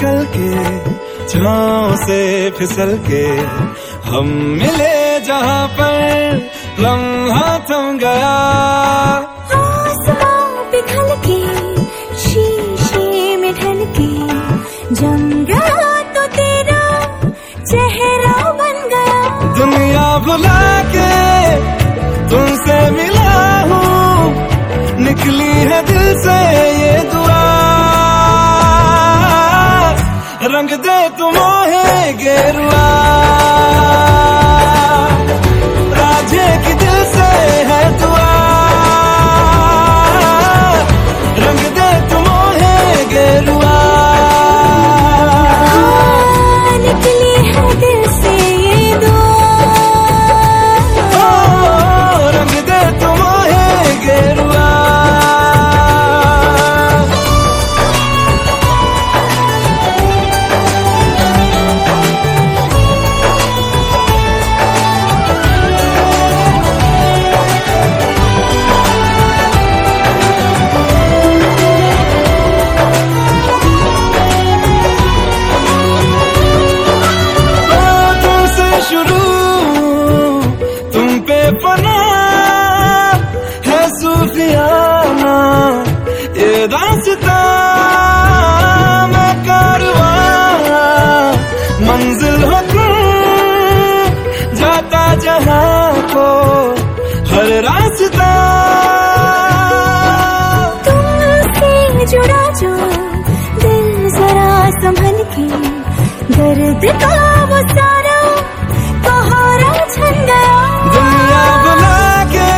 निकल के छाँव से फिसल के हम मिले जहाँ पर लम्हा थम गया। पिघल के शीशे में ढल के जम गया तो तेरा चेहरा बन गया। दुनिया भुला के तुमसे मिला हूँ निकली है दिल से ये रंग दे तुम है गेरुआ। दर्द का वो सारा। सहारा छन गया दुनिया बुला के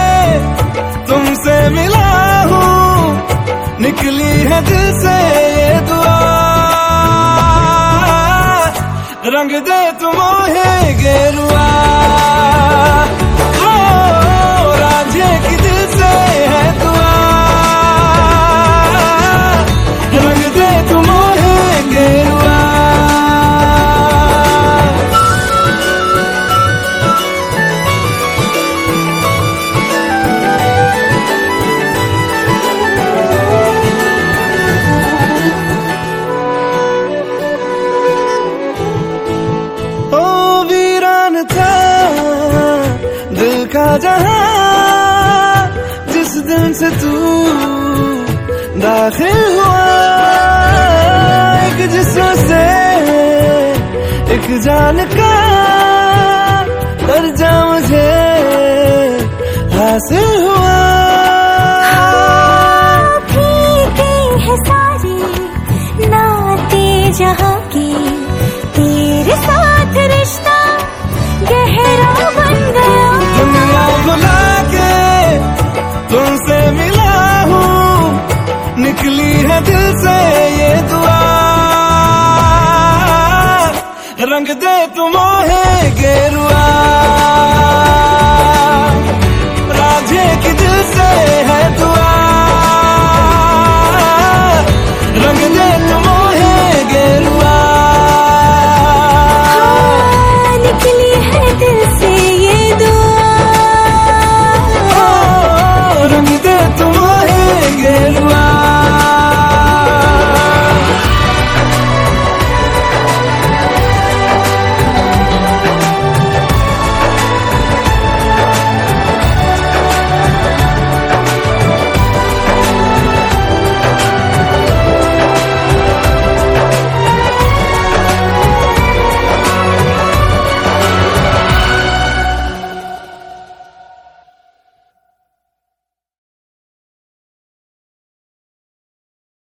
तुमसे मिला हूँ। निकली है दिल से ये दुआ। रंग दे तुम्हें गेरुआ। जहाँ जिस दिन से तू दाखिल हुआ, एक जिसम से एक जान का कर जा मुझे हासिल que no.